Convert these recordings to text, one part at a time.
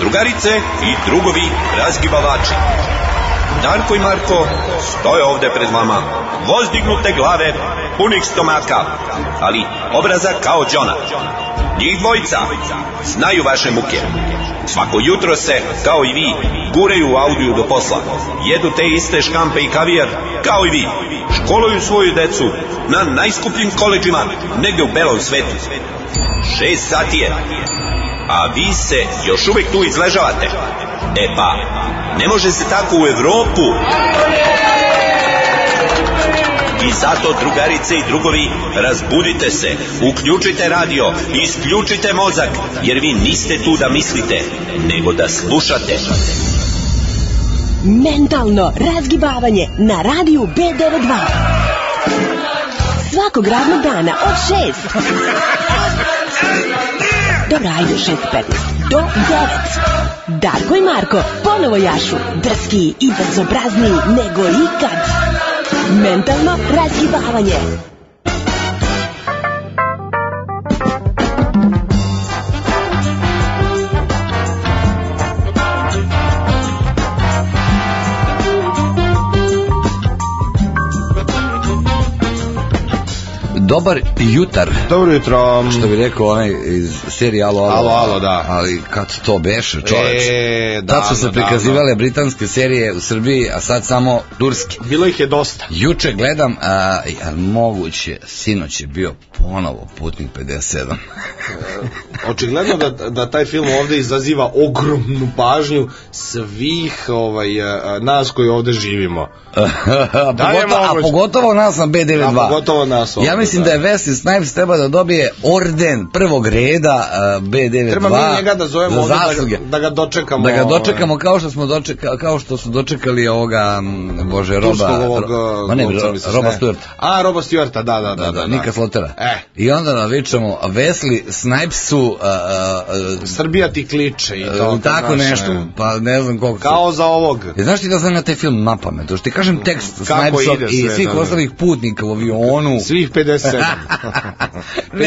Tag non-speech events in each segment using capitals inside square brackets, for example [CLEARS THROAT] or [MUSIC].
drugarice i drugovi razgibavači. Darko i Marko stoje ovde pred vama, vozdignute glave, punih stomaka, ali obraza kao džona. Njih dvojica znaju vaše muke. Svako jutro se, kao i vi, guraju u audiju do posla. Jedu te iste škampe i kavijar, kao i vi. Školuju svoju decu na najskupljim koleđima, negde u belom svetu. Šest sati je, a vi se još uvek tu izležavate. E pa, ne može se tako u Evropu. I zato, drugarice i drugovi, razbudite se, uključite radio, isključite mozak, jer vi niste tu da mislite, nego da slušate. Mentalno razgibavanje na radiju B92. Svakog radnog dana od 6. Dobro, ajde, 6.15. Do 9. Darko i Marko ponovo jašu. Drski i bezobrazniji nego ikad. Mentalno razgibavanje. Dobar jutar. Dobro jutro. Što bi rekao onaj iz serije Alo, Alo, Alo, alo, da. Ali kad to beše, čoveč. E, Tad su se prikazivale britanske serije u Srbiji, a sad samo turske. Bilo ih je dosta. Juče gledam, a, a moguće, sinoć je bio ponovo Putnik 57. Očigledno da, da taj film ovde izaziva ogromnu pažnju svih ovaj, nas koji ovde živimo. [LAUGHS] a, Da pogotovo, a pogotovo nas na B92. A pogotovo nas ovde, Ja mislim da. da, je Wesley Snipes treba da dobije orden prvog reda a, B92. Treba mi njega da zovemo za ovde da, zasluge. da ga dočekamo. Da ga ovaj, dočekamo kao što smo dočeka, kao što su dočekali ovoga bože Roba Ro- ma ne, glumca, Ro- Roba ne? Stewart. A, Roba Stewarta, da, da, da. Da, da, da, Nika Slotera. E. I onda navičamo Wesley Snipesu a, a, a, Srbija ti kliče i to. a, tako znaš, nešto, e, pa ne znam koliko. Kao za ovog. E, Znaš ti da znam na taj film na pamet? To što ti kažem tekst ide i svih da, da. ostalih putnika u avionu. Svih 57. [LAUGHS] 56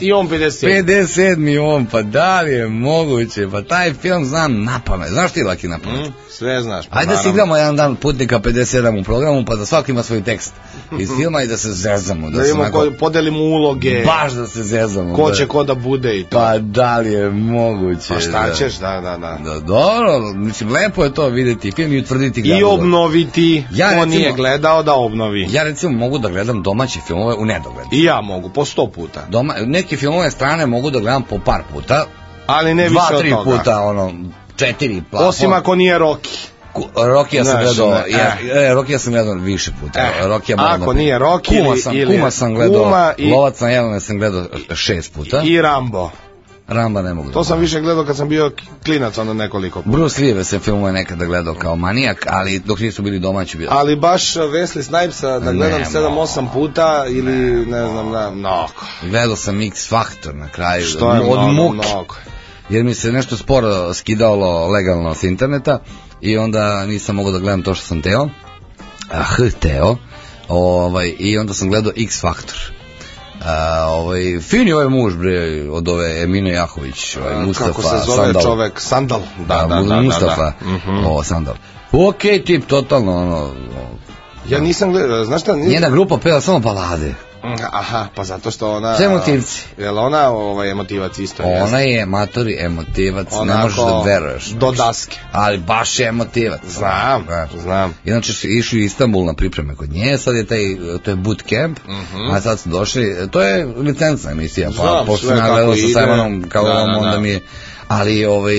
i on 57. 57 i on, pa da li je moguće? Pa taj film znam na pamet. Znaš ti laki na pamet? Mm, Sve znaš. pa Ajde da si igramo jedan dan putnika 57 u programu, pa da svaki ima svoj tekst iz [LAUGHS] filma i da se zezamo. Da, Da imamo onako- ko, podelimo uloge. Baš da se zezamo. Ko da. će ko da bude i to. Pa da li je moguće? Pa šta da. ćeš, da, da, da. Da, dobro, mislim, lepo je to videti film i utvrditi ga. I obnoviti, Ja, ko recimo- nije gledao da obnovi. Ja recimo mogu da gledam domaće filmove u nedogled. I ja mogu, po sto puta. Doma, neke filmove strane mogu da gledam po par puta, Ali ne dva, više tri od toga. puta, ono, četiri, pa, Osim ako nije Rocky. Ku- Rokija sam Znaš, gledao, ne, ja, eh. e, Rokija sam gledao više puta. Eh, Rokija moram ako da- nije Rocky kuma ili- sam, ili kuma sam gledao, Kuma i- Lovac na Jelene sam gledao šest puta, I Rambo. Ramba ne mogu da To sam više gledao kad sam bio klinac onda nekoliko puta. Bruce Lee se filmove nekada gledao kao manijak, ali dok nisu bili domaći bio. Ali baš Wesley Snipesa da gledam Ne 7-8 puta ili ne znam, na, mnogo. Gledao sam X Factor na kraju, Što je od mnogo, muke, mnogo. jer mi se nešto sporo skidalo legalno s interneta i onda nisam mogao da gledam to što sam teo, a, hteo, ovaj, i onda sam gledao X Factor. A, ovaj, fin je ovaj muž bre, od ove Emine Jahović, ovaj Mustafa Kako se zove Sandal. čovek? Sandal. Da, da, da. da, Mustafa, da. Mhm. o, Sandal. Ok tip, totalno, ono, Ja nisam gledao, znaš šta? Nisam... njena grupa peva samo balade. Aha, pa zato što ona... Sve emotivci. Jel ona ovaj, emotivac isto? Ona je matori emotivac, ne Onako, možeš da veruješ. do daske. Ali baš je emotivac. Znam, Znaš. znam. Inače su išli u Istanbul na pripreme kod nje, sad je taj, to je boot camp, a sad su došli, to je licencna emisija, pa Mhm. Znam pošto sam sa. Simonom kao Da, da, ovom, onda da. mi je, ali ovaj,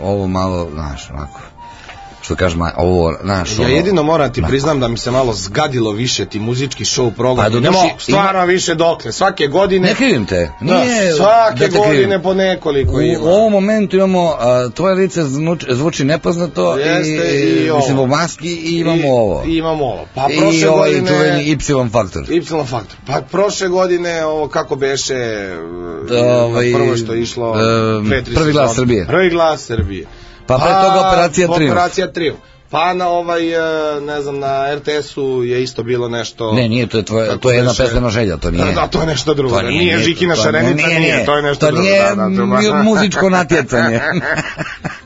ovo malo, znaš, onako, što kažem, ovo, znaš, Ja jedino moram ti na- priznam da mi se malo zgadilo više ti muzički show program. Pa, ne mogu, stvarno više dokle. Svake godine... Ne krivim te. Da, Nije, svake da te godine krivim. po nekoliko U, ima. u ovom momentu imamo a, tvoje lice zvuči, zvuči nepoznato Jeste, i, i ovo. mislim zbog maski i imamo I- ovo. I imamo ovo. Pa I prošle ovaj godine... čuveni Y faktor. Y faktor. Pa prošle godine ovo kako beše Ovaj, prvo što je išlo tri Prvi glas. Srbije. Prvi glas Srbije. Pa pre toga Operacija Trijumf. Operacija Trijumf. Pa na ovaj e, ne znam na RTS-u je isto bilo nešto Ne, nije, to je, tvoje, to je jedna pesmena želja, to nije. Da, to je nešto drugo. To nije, nije, nije Žikina to- šarenica, nije, nije, nije. to je nešto To drugo. nije da, da, to je- mu- muzičko [LAUGHS] natjecanje. [LAUGHS]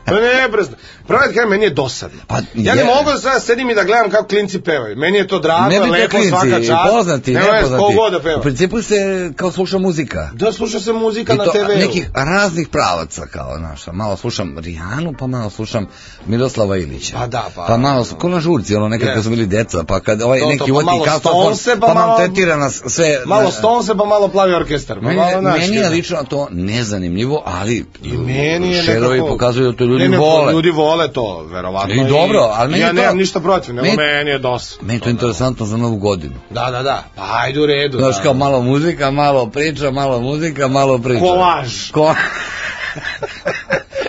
Pa ne, brzo. Pravo da meni je dosadno. Pa, ja ne mogu da sada sedim i da gledam kako klinci pevaju. Meni je to drago, Ne lepo, svaka klinci, čast. poznati, Nema veze, nepoznati. ko god da peva. U principu se kao sluša muzika. Da sluša se muzika I na to TV-u. nekih raznih pravaca kao naša. Malo slušam Rijanu, pa malo slušam Miroslava Ilića. Pa da, pa- Pa malo, ko na žurci, ono nekad Yes. kad smo bili deca, pa kad ovaj To, to, neki pa uvati malo kasetofon, Stonese, pa pa malo- tetira nas sve. Malo Stonese, pa malo plavi orkestar. Pa Meni, malo naš, meni je lično to nezanimljivo, ali I meni je šerovi pokazuju da to ljudi ne, ne, vole. Ljudi vole to, verovatno. I dobro, ali meni ja je to- nemam ništa protiv, nego Meni- meni, je dosta. Meni je to interesantno za novu godinu. Da, da, da. Pa ajde u redu. Znaš da. kao malo muzika, malo priča, malo muzika, malo priča. Kolaž. Ko... [LAUGHS]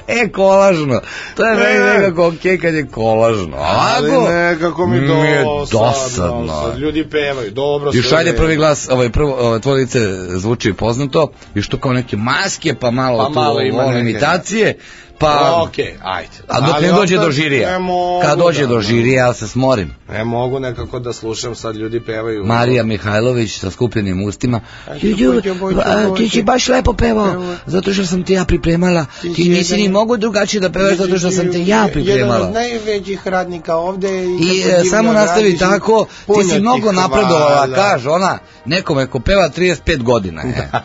e, kolažno. To je meni Ne. nekako okej kad je kolažno. Ali nekako mi mi je dosadno. dosadno. Sad Ljudi pevaju, dobro. Još ajde prvi glas, ovaj prvo ovaj tvoje lice zvuči poznato, i što kao neke maske, pa malo Pa tu malo ima ono, neke- imitacije, pa Okej, ajde. a dok Ali ne dođe do žirija. Ne mogu Kad dođe da- do žirija, ja se smorim. Ne mogu nekako da slušam, sad ljudi pevaju. Marija Mihajlović sa skupljenim ustima. A, bojte. ti si baš lepo pevao, zato što sam te ja pripremala. Ti Ti si nisi jedan- ni mogu drugačije da pevaš zato što sam te ja Jedan pripremala. od najvećih radnika ovde. I I e, samo nastavi tako, ti si mnogo napredovala, kaže ona, nekome ko peva 35 godina je. [LAUGHS]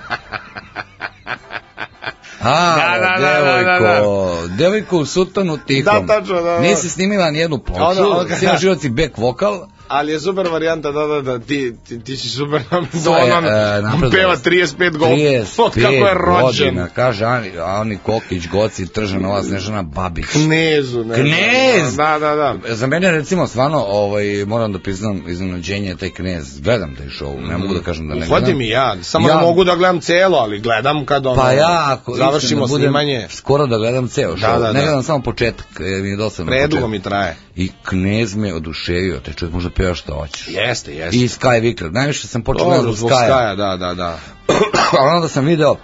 A, Da, da, da, da, da, devojko, devojko u sutanu tihom. Da, tačno, da, da. Nisi snimila nijednu ploču, Ono, ono, snimaš život i back vokal, Ali je super varijanta, da, da, da, ti, ti, ti si super na Donan, e, peva 35 godina, 35 od kako je rođen. godina, kaže Ani, Ani Kokić, Goci, Tržanova, Snežana Babić. Knezu, ne. Knez! Da, da, da. Za mene recimo stvarno ovaj moram da priznam iznenađenje je taj knez. Gledam taj show, ne mogu da kažem da ne gledam. Uhvatim i ja, samo Ja- ne mogu da gledam celo, ali gledam kad ono, Pa ja ako završimo budem, snimanje, skoro da gledam ceo show. Da, da, ne da. gledam samo početak, jer mi je dosadno predugo mi traje. I knez me oduševio, taj čovjek može peva što hoćeš. Jeste, jeste. I Sky Vicker, najviše sam počeo Dobro, zbog Skya. Skaja, da, da, da. [CLEARS THROAT] A onda sam video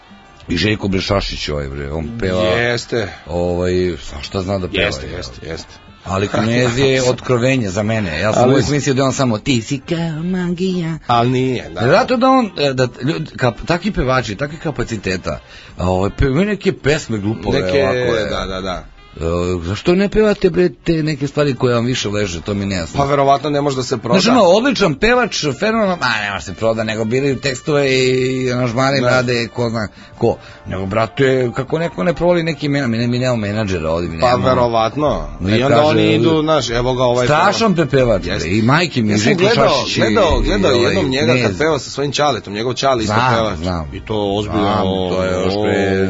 i Željko Brešašić ovaj bre, on peva Jeste, ovaj, sa šta zna da peva. jeste, je. jeste, jeste. Ali knez je [LAUGHS] otkrovenje za mene. Ja sam Ali- uvijek mislio da je on samo ti si kao magija. Ali nije, da. Zato da on, e, da ljudi, kap, takvi pevači, takvi kapaciteta, ovaj, pevaju neke pesme glupove Neke, ovako. je. da, da, da. E, zašto ne pevate bre te neke stvari koje vam više leže, to mi ne jasno. Pa verovatno ne može da se proda. Znaš, ono, odličan pevač, fenomenalan, a ne može se proda, nego bili tekstove i aranžmani Da. rade, ko zna ko. Nego, brate, kako neko ne provoli neki mena, mi, ne, mi nemamo menadžera ovdje, mi Pa nemamo. verovatno. Ne I onda kaže- oni idu, znaš, evo ga ovaj... Strašan pepevač, bre, Jeste. i majke mi, Ja Željko gledao, Šašić gledao, gledao ovaj jednom njega kad Knez. peva sa svojim čaletom, njegov čale isto Znam, peva. znam. I to ozbiljno. Znam, to je još pre,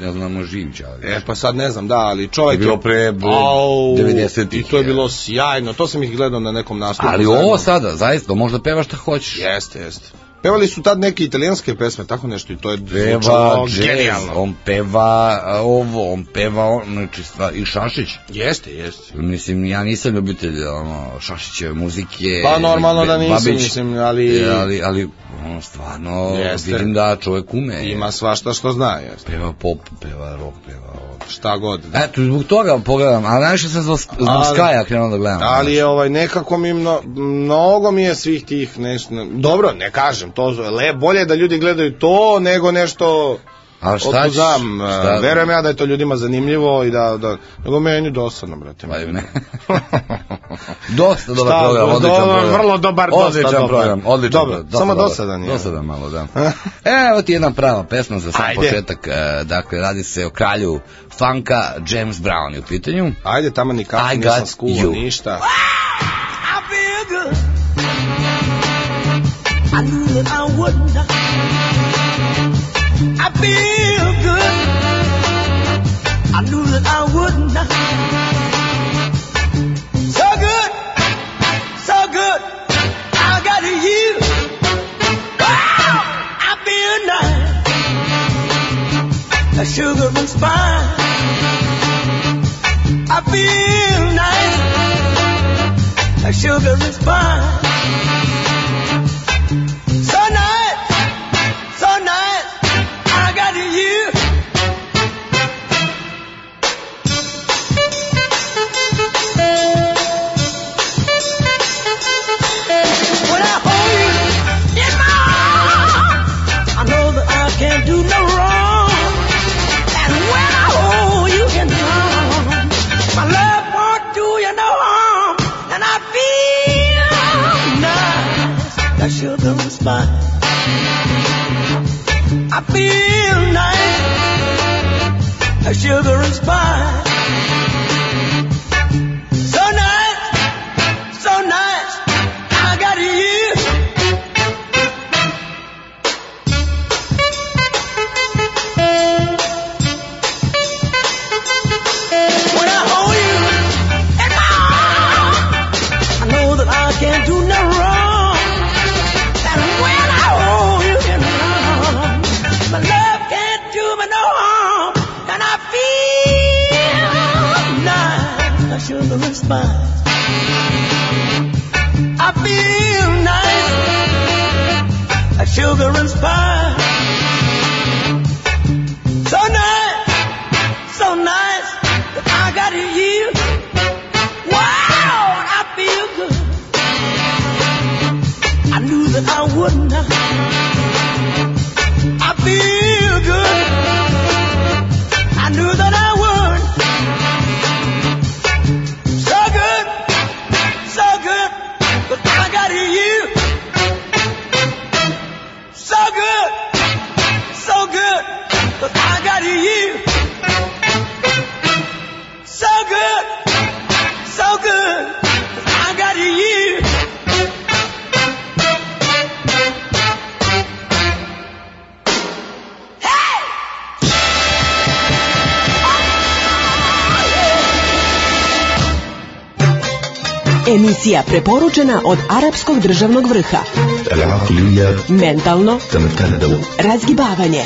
ne znamo živ čale. E, pa sad ne znam, da, ali čovjek To je bilo pre, Au, 90-ih, I to je bilo sjajno, to sam ih gledao na nekom nastupu. Ali ovo sada, zaista, možda pevaš šta hoćeš. Jeste, jeste. Pevali su tad neke italijanske pesme, tako nešto, i to je Peva zvučalo jazz, genijalno. on peva a, ovo, on peva, on, znači, stva, i Šašić. Jeste, jeste. Mislim, ja nisam ljubitelj ono, Šašićeve muzike. Pa normalno da nisam, Babić, mislim, ali- E, ali, ali ono, stvarno, Jeste. vidim da čovjek ume. Ima svašta što zna, jeste. Peva pop, peva rock, peva. Šta god. Eto, zbog toga pogledam, ali najviše sam zbog, zbog Skaja krenuo da gledam. Ali je ovaj nekako mi mno, mnogo mi je svih tih nešto dobro ne kažem to le bolje je da ljudi gledaju to nego nešto A šta otuzam Šta- verujem ja da je to ljudima zanimljivo i da da nego meni dosadno brate Pa ne. [LAUGHS] dosta dobar Šta, program, odličan do- program. vrlo dobar, dosta odličan dobar. program, odličan Dobro, program, dosta samo dobar. dosadan je. Dosadan malo, da. [LAUGHS] Evo ti jedna prava pesma za sam Ajde. početak. e, Dakle, radi se o kralju funka, James Brown je u pitanju. ajde tamo ni kako nisam skuvao ništa I knew that I wouldn't. I feel good. I knew that I wouldn't. So good, so good. I got you. Wow, I feel nice. The sugar and spice. I feel nice like sugar and spice. sugar and spice. good, so good, but I got you. Emisija preporučena od arapskog državnog vrha. Mentalno razgibavanje.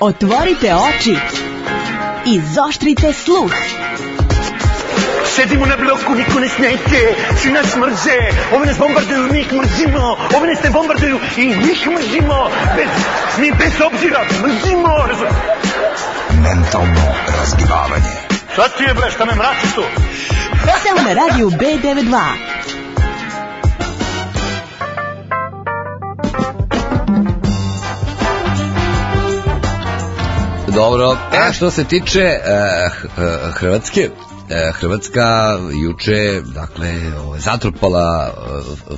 Otvorite oči. Izoštrite sluh. Sedimo na bloku, niko ne smijete, svi nas mrze, ovi nas bombarduju, mi ih mrzimo, ovi nas ne bombarduju i mi ih mrzimo, bez, mi bez obzira mrzimo. Mentalno razgivavanje. Sad ti je bre, šta me mračiš tu? Samo na radiju B92. Dobro, a što se tiče H- eh, Hrvatske, eh, Hrvatska juče, dakle, ovaj, zatrpala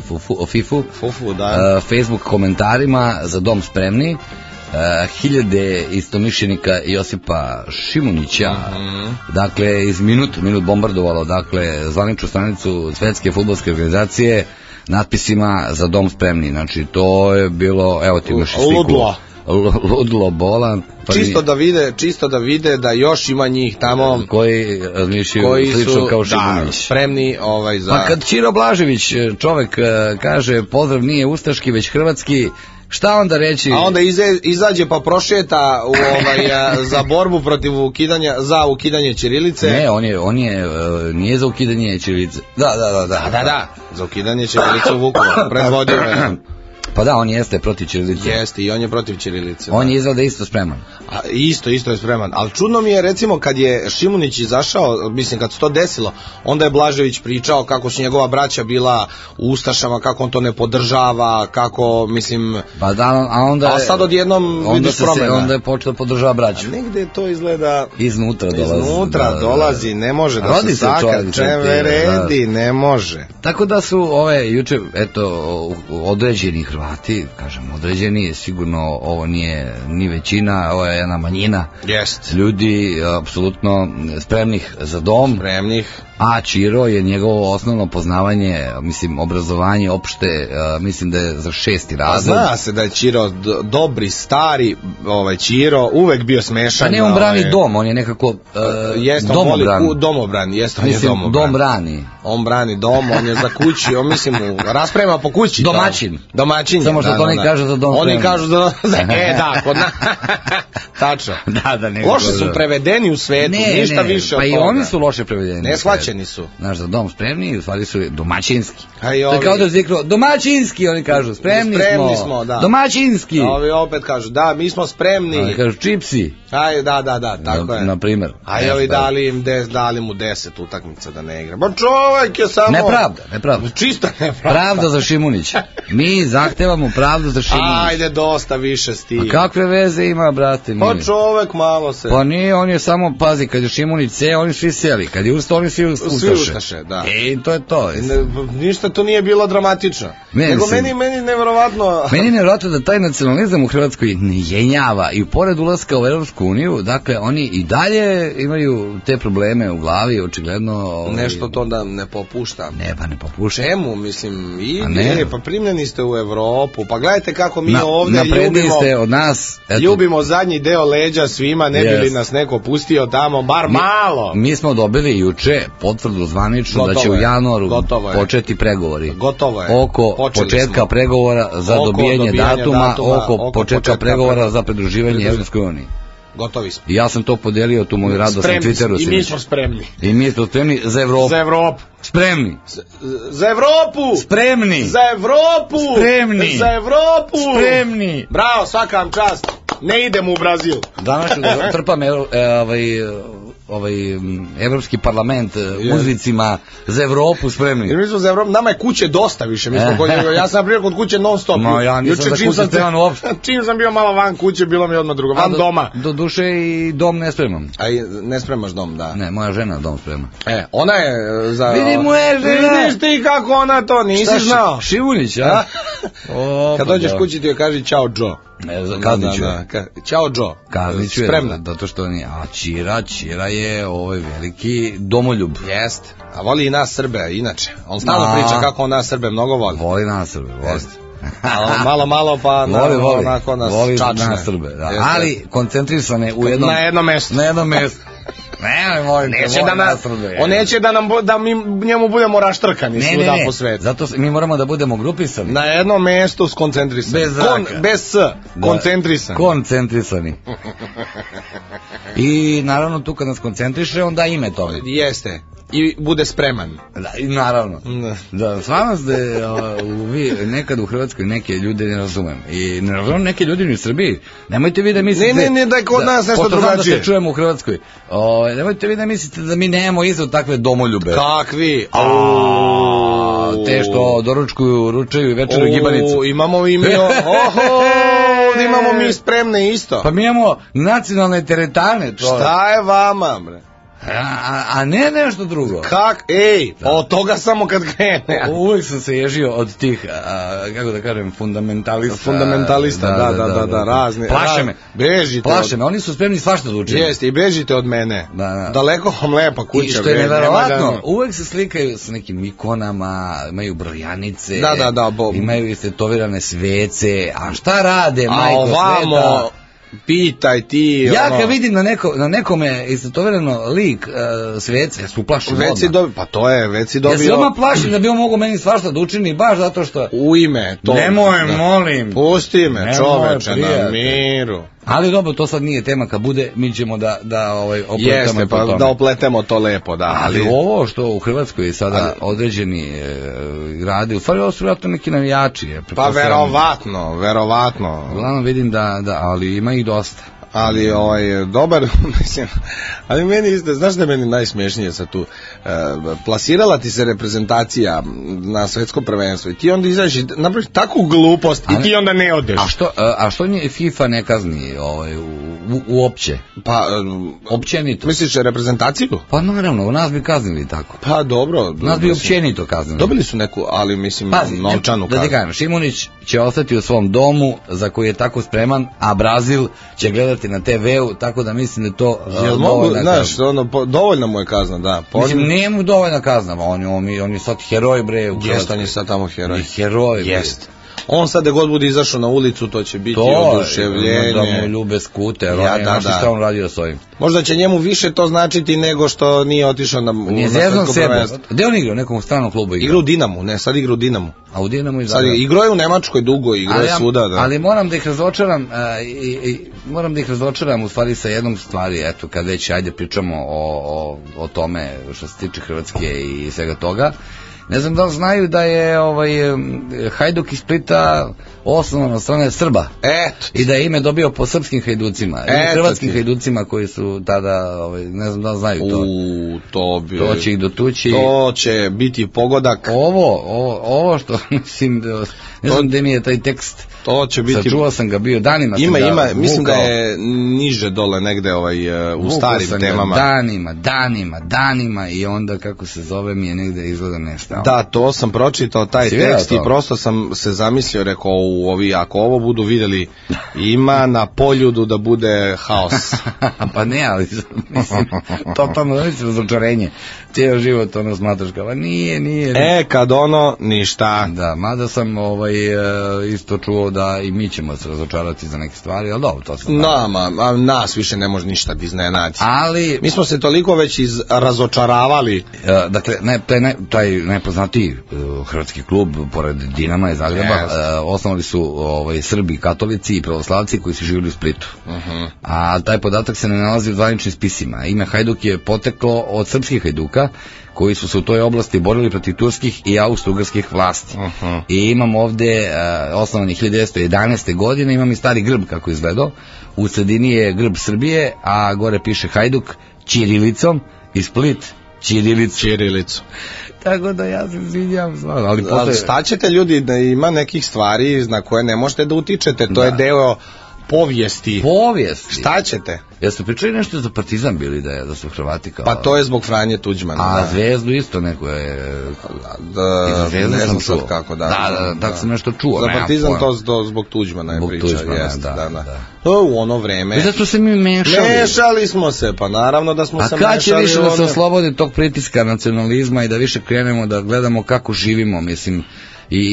fu- FIFU, Fufu, da. Facebook komentarima za dom spremni, eh, hiljade istomišljenika Josipa Šimunića, dakle, iz minut, minut bombardovalo, dakle, zvaničnu stranicu Svetske futbolske organizacije, natpisima za dom spremni, znači, to je bilo, evo ti imaš sliku. Ludlo. Ludlo bolan pa Čisto da vide, čisto da vide da još ima njih tamo koji razmišljaju koji slično su kao da, spremni ovaj za pa kad Čiro Blažević e, čovek e, kaže pozdrav nije ustaški već hrvatski šta onda reći A onda ize, izađe pa prošeta u, ovaj, za borbu protiv ukidanja, za ukidanje ćirilice. ne on je on je nije za ukidanje ćirilice da da da da Da, da, za ukidanje ćirilice u Vukovaru. Predvodio je. [CLEARS THROAT] pa da on jeste protiv ćirilice Jeste, i on je protiv ćirilice. on da. je izgleda isto spreman A, isto, isto je spreman. Ali čudno mi je, recimo, kad je Šimunić izašao, mislim, kad se to desilo, onda je Blažević pričao kako su njegova braća bila u Ustašama, kako on to ne podržava, kako, mislim... pa da a onda A sad odjednom onda vidiš se- promena. onda je počeo da podržava braću Negde to izgleda... iznutra dolazi Iznutra da, da, da. dolazi, ne može da se se saka, čekaj, čeve da. ne može. Tako da su ove juče eto određeni Hrvati, kažem određeni, sigurno ovo nije ni većina, ovo je jedna manjina Jest. ljudi e, apsolutno spremnih za dom, Spremnih. a Čiro je njegovo osnovno poznavanje, mislim obrazovanje opšte, e, mislim da je za šesti A razred. zna se da je Čiro dobri, stari, ovaj Čiro, uvek bio smešan. Pa ne on brani ovaj, dom, on je nekako uh, Jeste, on voli domobran. ku, domobran, jeste, on je Mislim, domobran. dom brani. On brani dom, on je za kući, on mislim, [LAUGHS] rasprema po kući. Domaćin. dom. Domaćin. Je, Samo što to oni kažu za dom Oni kažu za, za e, da, kod na... [LAUGHS] Tačno. Da, da, ne. Loše su prevedeni u svetu, ništa više pa od i toga. oni su loše prevedeni. Ne shvaćeni su. Znaš, za dom spremni, u stvari su domaćinski. A i To je ovi- kao da zikro, domaćinski, oni kažu, spremni, Spremni smo, smo, da. domaćinski. A Ovi opet kažu, da, mi smo spremni. Oni kažu, čipsi, Aj, da, da, da, tako na, je. na primer. A i ovi da. dali im des, dali mu 10 utakmica da ne igra. Ba čovjek je samo... Nepravda, nepravda. Čista nepravda. Pravda za Šimunića. Mi zahtevamo pravdu za Šimunića. Ajde, dosta više s tim. A kakve veze ima, brate Pa mili? čovjek malo se... Pa nije, on je samo, pazi, kad je Šimunić se, oni svi seli. Kad je ustao, oni svi ustaše. Svi ustaše, da. E, to je to. Ne, ništa to nije bilo dramatično. Ne, Nego mislim- meni, meni nevjerovatno... [LAUGHS] Meni je nevjerojatno da taj nacionalizam u Hrvatskoj ne jenjava i pored ulaska u Europsku uniju, dakle oni i dalje imaju te probleme u glavi, očigledno... ovaj, Nešto to da ne popušta. Ne, pa ne popušta. Čemu, mislim, i ne. ne, pa primljeni ste u Evropu, pa gledajte kako mi Na, ovde napredniji ljubimo, ste od nas. eto, ljubimo zadnji deo leđa svima, ne bi li nas neko pustio tamo, bar malo. Mi smo dobili juče potvrdu zvaničnu da Gotovo će u je. januaru Gotovo je. početi pregovori. Gotovo je. Oko Počeli početka smo. pregovora za Oko dobijanje datuma, datuma, oko, oko početka početka pregovora pregovora. za pridruživanje Pridruživanje. Evropskoj uniji. Gotovi smo. I ja sam to podelio, tu moju radost na. Twitteru. I mi smo spremni. I mi smo spremni za Evropu. Za Evropu. Spremni. Za Evropu! Spremni. Za Evropu! Spremni. Za Evropu! Spremni. Bravo, svaka vam čast. Ne idemo u Brazil. Danas ću da [LAUGHS] trpam e, ovaj, ovaj evropski parlament e, uzvicima za Evropu spremni. Jer mi smo za Evropu, nama je kuće dosta više. Mi smo kod, ja sam naprijed kod kuće non stop. Ma, ja nisam za čim sam- spreman uopšte. [LAUGHS] Čim sam bio malo van kuće, bilo mi odmah drugo. A Van do- doma. Do duše i dom ne spremam. A i ne spremaš dom, da. Ne, moja žena dom sprema. E, ona je e, za... Vidi, moja žena. Vidiš ti kako ona to, nisi Šta, znao. Šimunić, a? [LAUGHS] O, Kad pa dođeš da. kući ti joj kaži čao Joe. Ne, kazniću. Da, da, ka- Ćao Joe. Kazniću je, Spremna. zato što nije. A Čira, Čira je ovaj veliki domoljub. Jest. A voli i nas Srbe, inače. On stalno A. priča kako on nas Srbe mnogo voli. Voli nas Srbe, voli. Jest. Malo, malo pa na, Voli, voli. onako nas voli čačne. nas Srbe, da. Jeste. Ali koncentrisane u jednom... Na jednom mestu. Na jednom mestu. [LAUGHS] Ne, molim te, Neće da nam, nasrde. on neće da, nam, da mi njemu budemo raštrkani ne, svuda ne, ne, po svetu. zato mi moramo da budemo grupisani. Na jednom mestu skoncentrisani. Bez. Kon, bez S, koncentrisani. Koncentrisani. I naravno tu kad nas koncentriše, onda ime tome. Jeste. I bude spreman. Da, i naravno. Da. Da, stvarno ste, vi nekad u Hrvatskoj neke ljude ne razumem. I ne razumem neke ljudi u Srbiji. Nemojte vi da mislite... Ne, ne, ne, da je kod nas nešto drugačije. da se čujemo u Hrvatskoj. O, nemojte vi da mislite da mi nemamo isto takve domoljube. Kakvi? A, te što doručkuju, ručaju i večeru gibanicu. Imamo i mi, [LAUGHS] oho, imamo mi spremne isto. Pa mi imamo nacionalne teretane. To, Šta je vama, bre? A, a, ne nešto drugo. Kak, ej, pa od toga samo kad krene. Uvijek sam se ježio od tih, a, kako da kažem, fundamentalista. Fundamentalista, da, da, da, da, razni. Plaše ra- me. Bežite Plaše od- me, oni su spremni svašta da učine. Jeste, i bežite od mene. Da, da. Daleko vam lepa kuća. I što je neverovatno, da- uvek se slikaju sa nekim ikonama, imaju brojanice, Da, da, da, bo- imaju istetovirane svece, a šta rade, A majko ovamo, sveta? Pitaj ti, Ja ono, kad vidim na, neko, na nekome istetovirano lik uh, svece, ja se uplašim već si dobio, pa to je, već si Ja se dobio odmah plašim [CLEARS THROAT] da bi on mogao meni svašta da učini, baš zato što... u ime. To, Nemoj, da. molim. Pusti me, Nemoj, čoveče, na miru. Ali dobro, to sad nije tema, kad bude, mi ćemo da, da ovaj, opletamo Jeste, i pa tome. da opletemo to lepo, da. Ali ovo što u Hrvatskoj sada određeni e, radi, u stvari ovo su vjerojatno neki navijači. je, Pa verovatno, verovatno. Uglavnom vidim da, da, ali ima ih dosta. Ali ovaj dobar, [LAUGHS] mislim, ali meni isto, znaš da je meni najsmešnije sa tu, plasirala ti se reprezentacija na svetsko prvenstvo i ti onda izađeš napraviš takvu glupost A i ti onda ne odeš. A što, a, a što nje FIFA ne kazni ovaj, u, u, uopće? Pa, e, Općenito. misliš reprezentaciju? Pa naravno, u nas bi kaznili tako. Pa dobro. Nas bi mislim, općenito kaznili. Dobili su neku, ali mislim, Pazi, novčanu da ti kaznu. kažem, Šimunić će ostati u svom domu za koji je tako spreman, a Brazil će gledati na TV-u, tako da mislim da to Jel mogu, znaš, ono, po, dovoljna mu je kazna, da. Pa Mislim, nije mu dovoljna kazna, on, on, on je sad heroj, bre, u jest, Hrvatskoj. on je sad tamo heroj. I heroj, bre. Jest. On sad da god bude izašao na ulicu, to će biti To je, oduševljenje. da mu ljube skuter, Ja, on da, da. šta on radio s ovim. Možda će njemu više to značiti nego što nije otišao na, Nije zezno sebe. Gde on igra? U nekom stranom klubu igra? Igra u Dinamu, ne, sad igra u Dinamu. A u Dinamo i Sad Zagreb. je, igro je u Nemačkoj dugo, igro je ja- svuda, da. ali moram da ih razočaram a, i, i, moram da ih razočaram u stvari sa jednom stvari eto kad već ajde pričamo o, o, o tome što se tiče Hrvatske i svega toga ne znam da li znaju da je ovaj Hajduk iz Splita osnovan od strane Srba Eto, i da je ime dobio po srpskim hajducima i Eto hrvatskim ti. hajducima koji su tada ovaj, ne znam da znaju to u, to bi... to će ih dotući To će biti pogodak, ovo, ovo, ovo što [LAUGHS] mislim da, ne znam gde mi je taj tekst to će biti... Sačuvao sam ga bio danima. Ima, ga ima, mislim da vukao. je niže dole negde ovaj, e, u Vukao starim sam ga temama. Danima, danima, danima i onda kako se zove mi je negde izgleda nešto. Da, to sam pročitao taj vidio tekst i to? prosto sam se zamislio, rekao, u ovi, ako ovo budu videli, ima na poljudu da bude haos. [LAUGHS] pa ne, ali mislim, totalno da mislim razočarenje. Cijel život ono smatraš kao, "Pa nije, nije. e, kad ono, ništa. Da, mada sam ovaj, e, isto čuo da i mi ćemo se razočarati za neke stvari, ali dobro, to sam... Nama, a nas više ne može ništa da iznenadi. Ali, Mi smo se toliko već iz, razočaravali. E, dakle, ne, taj, naj, taj najpoznatiji e, hrvatski klub, pored Dinama i Zagreba, Jeste. e, osnovali su ovaj, Srbi, katolici i pravoslavci koji su živjeli u Splitu. Mhm. A taj podatak se ne nalazi u zvaničnim spisima. Ime Hajduk je poteklo od srpskih Hajduka, koji su se u toj oblasti borili protiv turskih i austro-ugarskih vlasti. Mhm. I imam ovde uh, osnovan je 1911. godine, imam i stari grb kako je izgledao. U sredini je grb Srbije, a gore piše Hajduk Ćirilicom i Split Ćirilicu. Čirilicu. Tako da ja se izvinjam, stvarno, ali Ali posle... šta ćete ljudi da ima nekih stvari na koje ne možete da utičete, to je Da. deo povijesti. Povijest. Šta ćete? Jeste pričali nešto za Partizan bili da, je, da su Hrvati kao... Pa to je zbog Franje Tuđmana. A da. Zvezdu isto neko je... Da, Zvezdu ne znam sad kako, da. Da, da, tako sam nešto čuo, Za Partizan to, to zbog Tuđmana je Zbog priča, Tuđmana, jest, da, da, da. da. To u ono vreme. Zato se mi mešali. Mešali smo se, pa naravno da smo A se kad će mešali. više da se oslobodi tog pritiska nacionalizma i da više krenemo da gledamo kako živimo, mislim, i,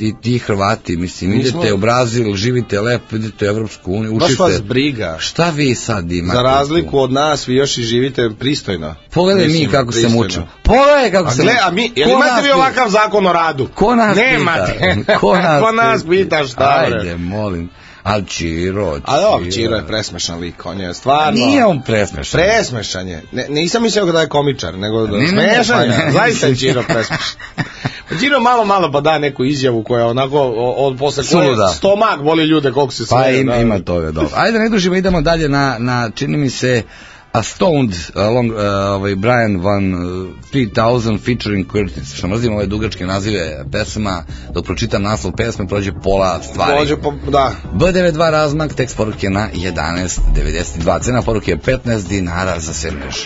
i ti Hrvati, mislim, Mi smo- idete u Brazil, živite lepo, idete u Evropsku uniju, Baš učite. vas briga. Šta vi sad imate? Za razliku od nas, vi još i živite pristojno. Pogledaj mi kako se pristojno. mučimo. Pogledaj kako A se mučimo. a mi, jel imate vi ovakav zakon o radu? Ko nas Nemate. pita? Ko [LAUGHS] nas, Ko nas pita šta? Ajde, molim. Al Čiro, A dobro, Čiro je presmešan lik, on je stvarno... Nije on presmešan. Presmešan je. Ne, nisam mislio da je komičar, nego da Ne, ne, ne, smešan pa je. ne. Zaista je Čiro presmešan. Pa Čiro malo, malo pa da neku izjavu koja onako, od posle koje stomak boli ljude koliko se Pa smeje, ima, da. ima toga, dobro. Ajde, ne dužimo, idemo dalje na, na čini mi se, A Stoned, along, uh, ovaj Brian Van uh, 3000 featuring Curtis. Što mrzim ove dugačke nazive pesama, dok pročitam naslov pesme, prođe pola stvari. Dođe po, da. B92 razmak, tekst poruke na 11.92. Cena poruke je 15 dinara za sermež.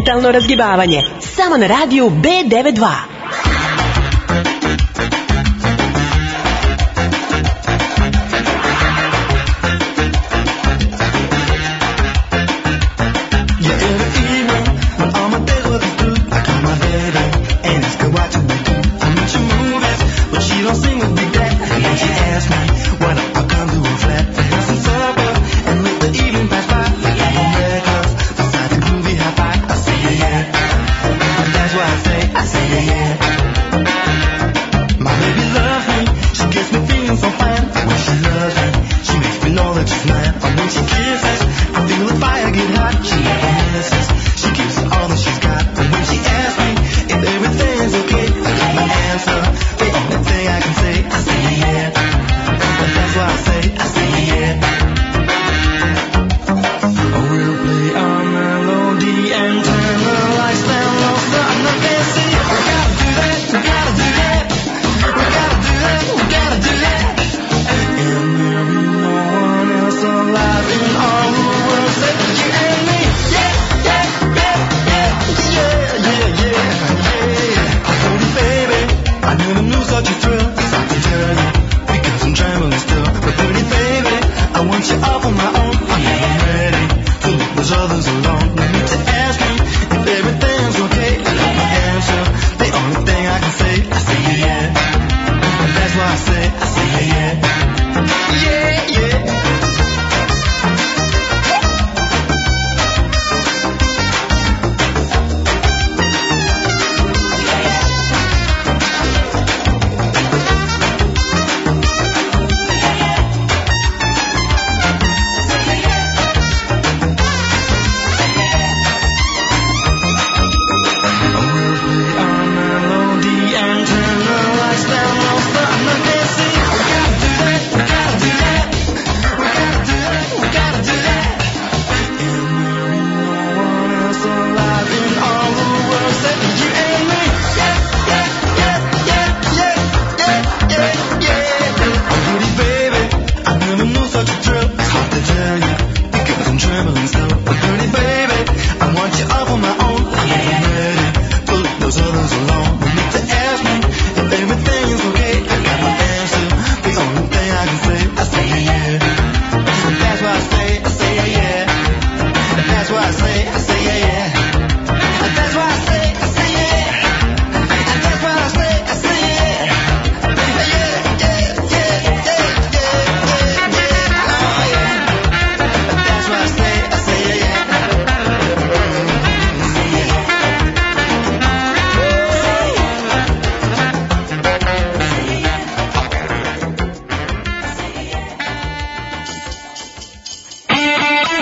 Mentalno razgibavanje. Samo na radiju B92. others along.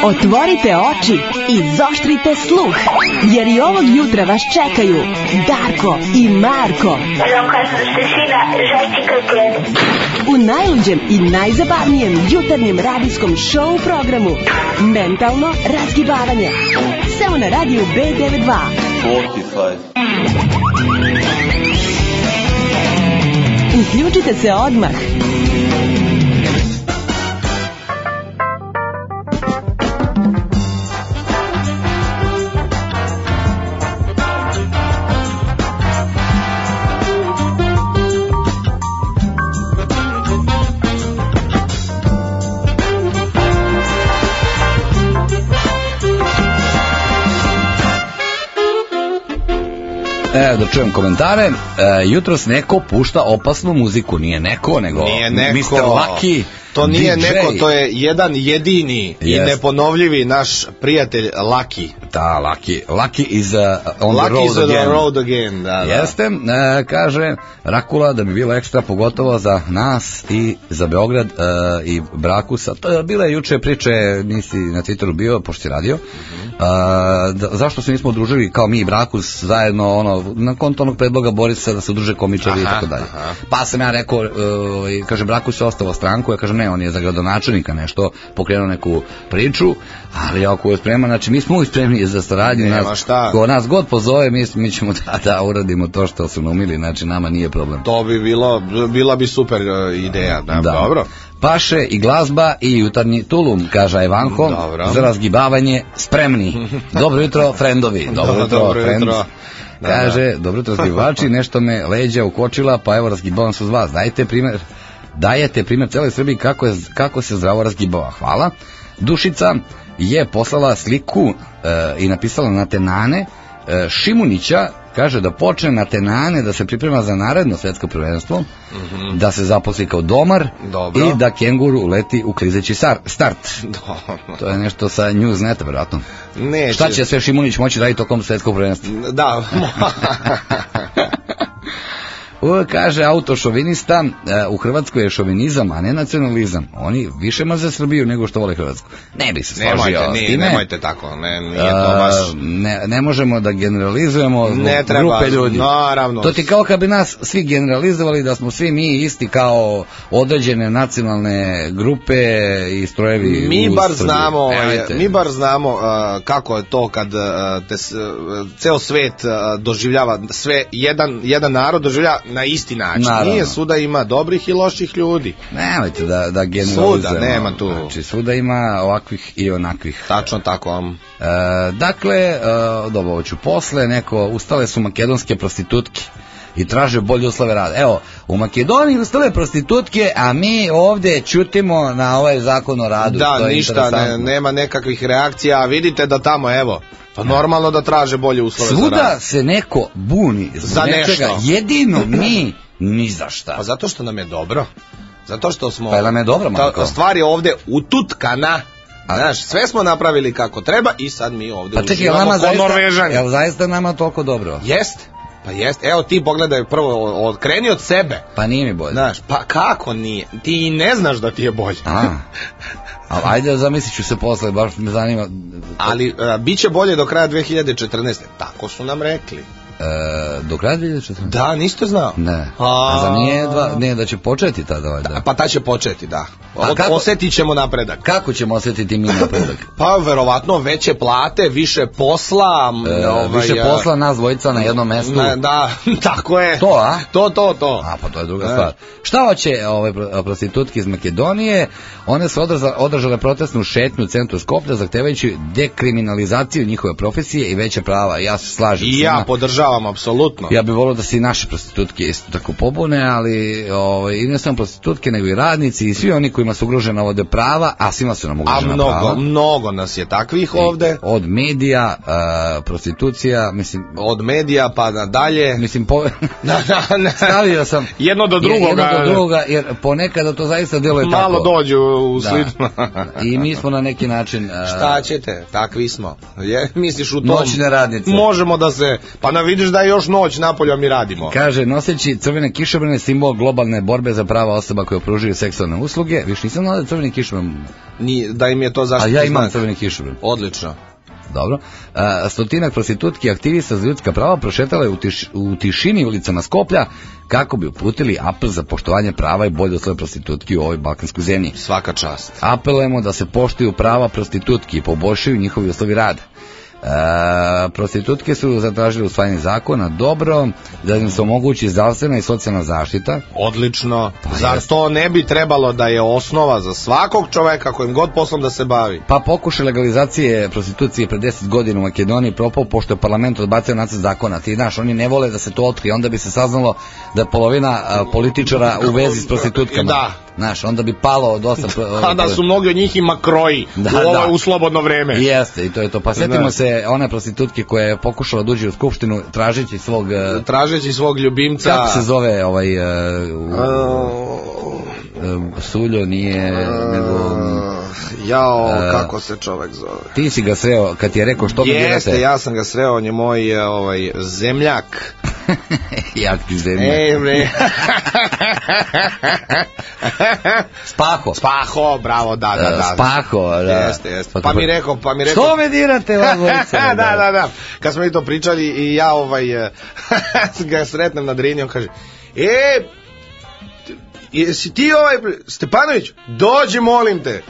Otvorite oči i zoštrite sluh, jer i ovog jutra vas čekaju Darko i Marko. U najluđem i najzabavnijem jutarnjem radijskom show programu Mentalno razgibavanje. Samo na radiju B92. Uključite se odmah. E, da čujem komentare. E, jutros neko pušta opasnu muziku. Nije neko, nego Nije neko. Mr. Lucky. To nije DJ. neko, to je jedan jedini i Jest. neponovljivi naš prijatelj Laki. Da, Lucky. Lucky is uh, on the Laki road is on the again. road again. Da, da. Jeste, e, kaže Rakula da bi bilo ekstra pogotovo za nas i za Beograd e, i Brakusa. To je bila juče priče, nisi na Twitteru bio, pošto si radio. Mhm. A, da, zašto se nismo udružili kao mi i Brakus zajedno ono, na konto onog predloga Borisa da se udruže komičari i tako dalje. aha. Pa sam ja rekao, e, ovaj, kaže Brakus je ostalo stranku, ja kažem ne, on je za gradonačelnika nešto pokrenuo neku priču, ali ako je spreman, znači mi smo uvijek spremni za saradnju, Nema nas, šta. ko nas god pozove, mi, mi ćemo da, da uradimo to što su numili, znači nama nije problem. To bi bilo, bila bi super e, ideja. Da, Dobro. Paše i glazba i jutarnji tulum, kaže Ivanko, Dobro. za razgibavanje spremni. Dobro jutro, frendovi. [LAUGHS] Dobro Da, jutro, dobro friends. jutro. Da, Kaže, dobro jutro, razgibači, nešto me leđa ukočila, pa evo razgibavam se uz vas. Dajte primjer, dajete primjer celoj Srbiji kako, je, kako se zdravo razgibava. Hvala. Dušica je poslala sliku e, i napisala na tenane e, Šimunića kaže da počne na tenane da se priprema za naredno svetsko prvenstvo da se zaposli kao domar. Dobro. i da kenguru leti u klizeći sar, start Dobro. to je nešto sa Newsneta verovatno Neće. šta će sve Šimunić moći raditi tokom svetskog prvenstva Da. [LAUGHS] [LAUGHS] U, kaže autošovinista, e, u Hrvatskoj je šovinizam, a ne nacionalizam. Oni više mrze Srbiju nego što vole Hrvatsku. Ne bi se složio nemojte, nije, nemojte tako. Ne, nije to A, baš... ne, ne možemo da generalizujemo Ne treba, grupe ljudi. naravno. To ti kao kad bi nas svi generalizovali da smo svi mi isti kao određene nacionalne grupe i strojevi Mi bar Srbiji. znamo, ovaj, Nemojte. mi bar znamo uh, kako je to kad uh, te uh, ceo svet uh, doživljava sve jedan jedan narod doživljava na isti način. Naravno. Nije svuda ima dobrih i loših ljudi. Nemojte da, da generalizujemo. Svuda, nema tu. Znači, svuda ima ovakvih i onakvih. Tačno tako. am. E, dakle, e, dobro, ovo ću posle, neko, ustale su makedonske prostitutke. i traže bolje uslove rada. Evo, u Makedoniji ustale prostitutke, a mi ovde ćutimo na ovaj zakon o radu. Da, ništa, ne, nema nekakvih reakcija, a vidite da tamo, evo, pa normalno da traže bolje uslove za Svuda rad. se neko buni Za za nečega, nešto. jedino mi ni za šta. Pa zato što nam je dobro. Zato što smo... Pa jel nam je dobro, Marko? Ta stvar je ovde ututkana. A- Znaš, sve smo napravili kako treba i sad mi ovde Pa čekaj, uživamo nama ko zaista, Norvežani. jel zaista nama toliko dobro? Jest, pa jest. Evo ti pogledaj prvo, o- od, sebe. Pa nije mi bolje. Znaš, pa kako nije? Ti ne znaš da ti je bolje. A, a ajde zamislit ću se posle, baš me zanima. Ali a, bit će bolje do kraja 2014. Tako su nam rekli. E, do kraja 2014? Da, niste znao? Ne. A- A za nije dva, ne, da će početi tada valjda. Pa ta će početi, da. Od, kako- Osetit ćemo napredak. Kako ćemo osjetiti mi napredak? [LAUGHS] Pa verovatno veće plate, više posla, E, ovaj, više a, posla nas dvojica na jednom mestu. Na, da, [LAUGHS] tako je. To, a? To, to, to. A pa to je druga Ne. stvar. Šta hoće ove pro- prostitutke iz Makedonije? One su održale, održale protestnu šetnju u centru Skoplja zahtevajući dekriminalizaciju njihove profesije i veće prava. Ja se slažem I ja njima. Podržavam, apsolutno. Ja bih volio da se i naše prostitutke isto tako pobune, ali ovaj, i ne samo prostitutke, nego i radnici i svi oni kojima su ugrožena ovde prava, a svima su nam A ugrožena mnogo, prava. mnogo nas je takvih I ovde. Od medija, a, prostitucija, mislim, Od medija pa nadalje. mislim, po... [LAUGHS] Da, da, ne. stavio sam Jedno do drugoga. jedno do drugoga, jer ponekada to zaista deluje tako. Malo dođu u Da. slično. [LAUGHS] I mi smo na neki način... a, Šta ćete? Takvi smo. Je, misliš u tom... Noćne radnice. Možemo da se... Pa na vidiš da je još noć napolju, a mi radimo. Kaže, noseći crvene kišobrane simbol globalne borbe za prava osoba koje pružaju seksualne usluge. Viš nisam znao da je crveni kišobran, Ni, da im je to a zaštitni ja imam znak. crveni kišobran. Odlično. Dobro. A, stotinak prostitutki aktivista za ljudska prava prošetala je u, tiš, u tišini ulicama Skoplja kako bi uputili apel za poštovanje prava i bolje uslove prostitutki u ovoj balkanskoj zemlji. Svaka čast. Apelujemo da se poštuju prava prostitutki i poboljšaju njihovi uslovi rada. E, prostitutke su zatražili usvajanje zakona dobro, da im se omogući zdravstvena i socijalna zaštita. Odlično. Pa Zar to ne bi trebalo da je osnova za svakog čoveka kojim god poslom da se bavi? Pa pokušaj legalizacije prostitucije pre 10 godina u Makedoniji propao pošto je parlament odbacio nacrt zakona. Ti znaš, oni ne vole da se to otkrije, onda bi se saznalo da je polovina a, političara u vezi s prostitutkama. Da. Znaš, onda bi palo dosta... pro- [LAUGHS] A da su mnogi od njih i makroji Da, u, ovo, da. u slobodno vreme. Jeste, i to je to. Pa setimo Da. se one prostitutke koja je pokušala da uđe u skupštinu tražeći svog... e, Tražeći svog ljubimca... Kako se zove ovaj... u- Uh, e, Suljo nije, nego... jao, E, kako se čovek zove. Ti si ga sreo kad ti je rekao što mi Jeste, ja sam ga sreo, on je moj e, ovaj, zemljak. [LAUGHS] Jak ti zemlja. Ej, bre. [LAUGHS] Spaho. Spaho, bravo, da, da, da. Spaho, da. Jeste, jeste. Pa mi rekao, pa mi rekao... Što me dirate, vas dvojica, [LAUGHS] da, da, da. Kad smo mi to pričali i ja ovaj eh, ga sretnem na drini, on kaže: "E, jesi ti ovaj Stepanović? Dođi molim te."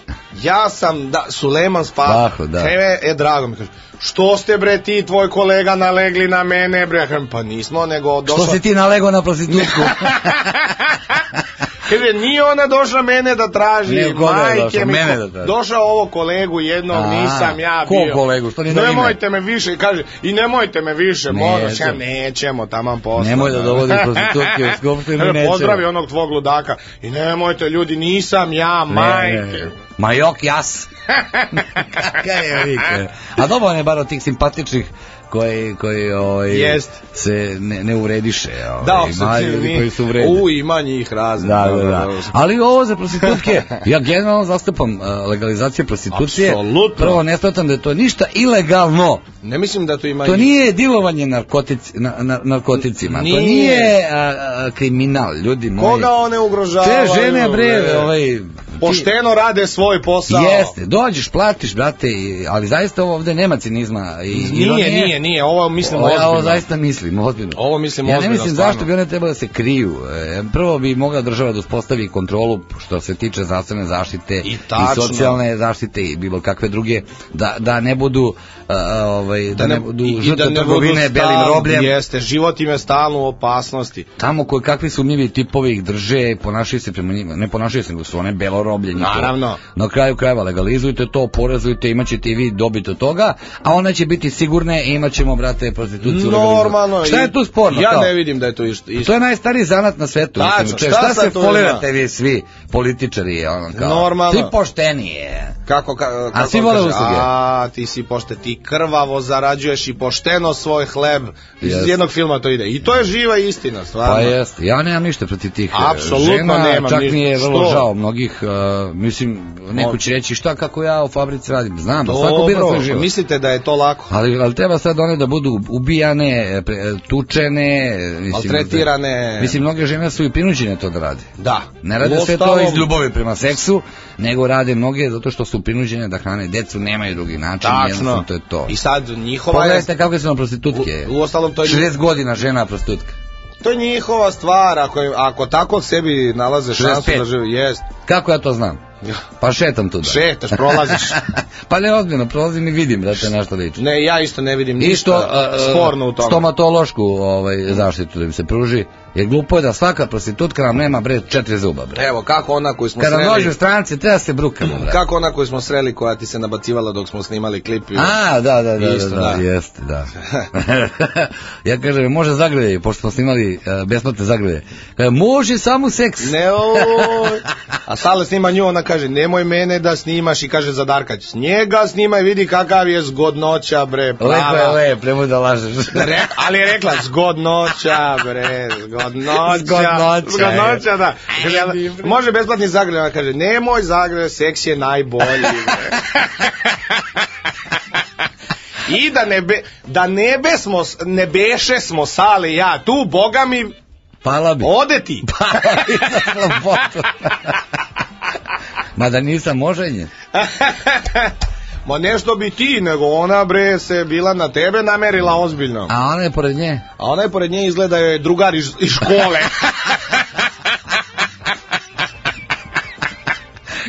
Ja sam da Suleman Spaho. Spaho, da. Kaže, e, drago mi kaže. Što ste bre ti i tvoj kolega nalegli na mene bre? Kažem, pa nismo, nego došao... Što si ti nalego na prostitutku? [LAUGHS] Kaže, nije ona došla mene da traži, Ne, majke došla? mi, Mene ko- da traži. došao ovo kolegu jednog, A, nisam ja ko bio. kolegu? Što nije ime? Nemojte me više, kaže, i nemojte me više, Neće. moraš, ja nećemo, taman posla. Nemoj da dovodi prostitutke u [LAUGHS] skupštinu, nećemo. Pozdravi onog tvog ludaka, i nemojte ljudi, nisam ja, majke. Ma jok jas. [LAUGHS] Kakav je lik, e. A dobro on je bar od tih simpatičnih koji, koji ovaj, Jest. se ne, ne uvrediše. Ovaj, Da, ima ljudi koji su uvredni. U, ima njih raznih. Da, da, da. Ali ovo za prostitutke, ja generalno zastupam uh, legalizaciju prostitucije. Apsolutno. Prvo, ne shvatam da je to ništa ilegalno. Ne mislim da tu ima To nije dilovanje narkotici, na, na, narkoticima. To Nije. nije a, a, kriminal, ljudi moji. Koga one ugrožavaju? Te žene, bre, ovaj... Pošteno rade svoj posao. Jeste, dođeš, platiš, brate, ali zaista ovde nema cinizma. I, Nije, ironije. nije, nije, ovo mislim Ovo, ja ovo ozbiljno. zaista mislim, ozbiljno. Ovo mislim ja ne ozbiljno, mislim stvarno. zašto bi one trebale da se kriju. E, prvo bi mogla država da uspostavi kontrolu što se tiče zdravstvene zaštite I tačno. socijalne zaštite i bilo kakve druge, da, da ne budu a, ovaj, da, ne, budu i- i žrtve da ne trgovine budu belim robljem. Jeste, život im je stalno u opasnosti. Tamo koji kakvi sumnjivi tipovi ih drže, ponašaju se prema njima, ne ponašaju se, nego su one roblje njihovo. Naravno. Na kraju krajeva legalizujte to, porezujte, imat ćete i vi dobit od toga, a one će biti sigurne i ćemo, brate, prostituciju Normalno. Šta je tu sporno? Ja kao? ne vidim da je to isto. To je najstariji zanat na svetu. Tačno, šta se folirate vi svi političari, ono kao. Normalno. Ti poštenije. Kako, ka, kako svi on vole usluge. A, ti si pošte, ti krvavo zarađuješ i pošteno svoj hleb. Iz Jest. jednog filma to ide. I to je živa istina, stvarno. Pa jeste, ja nemam ništa protiv tih e, Apsolutno žena, nemam čak ništa. mi je vrlo Što? žao mnogih, uh, mislim, neko će reći šta kako ja u fabrici radim, znam, svako bira svoj Dobro, život. mislite da je to lako? Ali, ali treba sad one da budu ubijane, pre- tučene, mislim, Maltretirane. Mislim, mnoge žene su i prinuđene to da rade. Da. Ne rade sve to Uostalom- iz ljubavi prema seksu, nego rade mnoge zato što su prinuđene da hrane decu, nemaju drugi način, Tačno. jednostavno to je to. I sad njihova je... Pogledajte kakve su nam prostitutke. U, u ostalom to je, 60 godina žena prostitutka. to je njihova stvar, ako, je- ako tako sebi nalaze šansu 65. da žive, jest. Kako ja to znam? Pa šetam tu da. Šetaš, prolaziš. [LAUGHS] pa ne ozbiljno, prolazim i vidim da te nešto liči. ne, ja isto ne vidim Isto ništa a, a, sporno u tome. stomatološku ovaj, zaštitu da im se pruži, jer glupo je da svaka prostitutka nam nema bre četiri zuba bre. Evo, kako ona koju smo Kada sreli... dođe u stranci treba se brukamo bre. Kako ona koju smo sreli koja ti se nabacivala dok smo snimali klip? A, da, da, da, Isto, da, da, da. jeste, da. [LAUGHS] ja kažem, može zagrlje, pošto smo snimali uh, besplatne zagrlje. Kaže, može samo seks. Ne, oj. A Sale snima nju, ona kaže, nemoj mene da snimaš i kaže za Darkać. Njega snimaj, vidi kakav je zgodnoća, bre, prava. Lepo je, lep, nemoj da lažeš. Re, ali je rekla zgodnoća, bre, zgodnoća. Zgodnoća, Zgodnoća, da. Kaže, može besplatni ona kaže, nemoj zagreb, seks je najbolji. I da ne, be, da ne, besmo, ne beše smo sale ja tu, boga mi, Pala bi. ode ti. [LAUGHS] Pala bi na slobodu. Mada nisam oženjen. [LAUGHS] Ma nešto bi ti, nego ona bre se bila na tebe namerila ozbiljno. A ona je pored nje. A ona je pored nje izgleda je drugar iz, iz škole. [LAUGHS]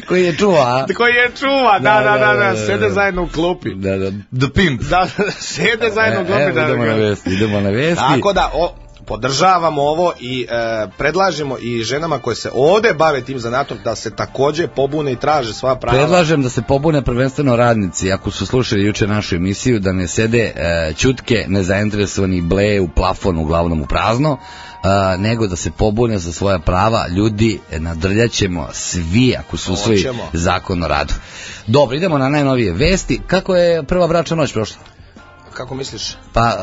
Koji je čuva, a? Koji je čuva, da, da, da, da, sede da. zajedno u klupi. Da, da, the pimp. Da, sede zajedno u klupi. Da, idemo na vesti, idemo na vesti. Tako da, o, podržavamo ovo i e, predlažemo i ženama koje se ovde bave tim zanatom da se takođe pobune i traže svoja prava. Predlažem da se pobune prvenstveno radnici, ako su slušali juče našu emisiju, da ne sede e, čutke, nezainteresovani bleje u plafonu, uglavnom u prazno, e, nego da se pobune za svoja prava. Ljudi, e, nadrljaćemo svi ako su usvoji Hoćemo. zakon o radu. Dobro, idemo na najnovije vesti. Kako je prva bračna noć prošla? Kako misliš? Pa,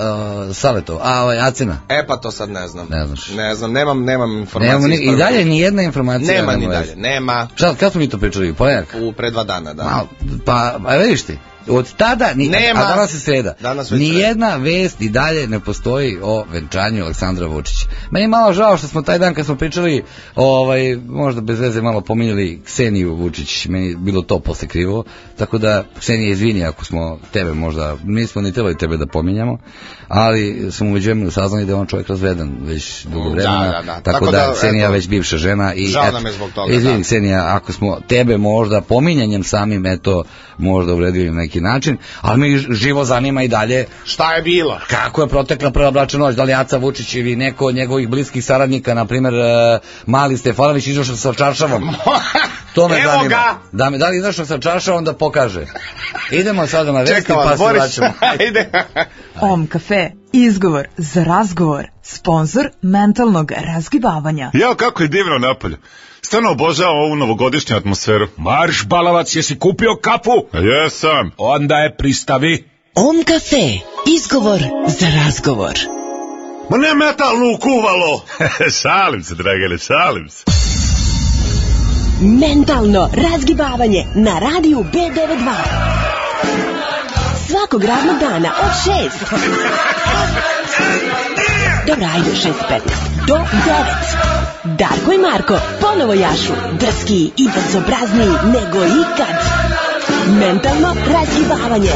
uh, Saletov, a ovaj, Acina? E pa to sad ne znam. Ne znaš. Ne znam, nemam, nemam informacije. Nemamo ni, I dalje ni jedna informacija. Nema ni dalje, nema. Šta, kad smo mi to pričali? Ponedeljak? U pre dva dana, da. Ma, pa, pa vidiš ti, od tada, ni, Nema. a danas je sreda, Danas već ni sreda. jedna vest i dalje ne postoji o venčanju Aleksandra Vučića. Meni je malo žao što smo taj dan kad smo pričali, ovaj, možda bez veze malo pominjali Kseniju Vučić, meni je bilo to posle krivo, tako da Ksenija izvini ako smo tebe možda, nismo ni trebali tebe da pominjamo, ali smo umeđu vremenu saznali da je on čovjek razveden već dugo Da, vremena, da, da. tako, Tako da, da, Ksenija eto, već bivša žena i žao nam je zbog toga, izvini da. Ksenija, ako smo tebe možda pominjanjem samim, eto, možda uvredili na neki način, ali mi živo zanima i dalje Šta je bilo? kako je protekla prva bračna noć, da li Aca Vučić ili neko od njegovih bliskih saradnika, na primjer e, Mali Stefanović izašao sa čaršavom. [LAUGHS] To me Evo zanima. ga! Da, me, da li izašao sa čaršavom da pokaže. Idemo sada na vesti pa se vraćamo. [LAUGHS] Ajde. Om kafe, izgovor za razgovor, sponsor mentalnog razgibavanja. Ja, kako je divno napolje. Stvarno obožavam ovu novogodišnju atmosferu. Marš, balavac, jesi kupio kapu? Jesam. Onda je pristavi. Om kafe, izgovor za razgovor. Ma ne metalnu kuvalo. [LAUGHS] šalim se, dragane, šalim se. Mentalno razgibavanje na radiju B92. Svakog radnog dana od 6. [LAUGHS] Dobro, ajde, 6.15. Do 9. Darko i Marko ponovo jašu. Drski i bezobrazniji nego ikad. Mentalno razgibavanje.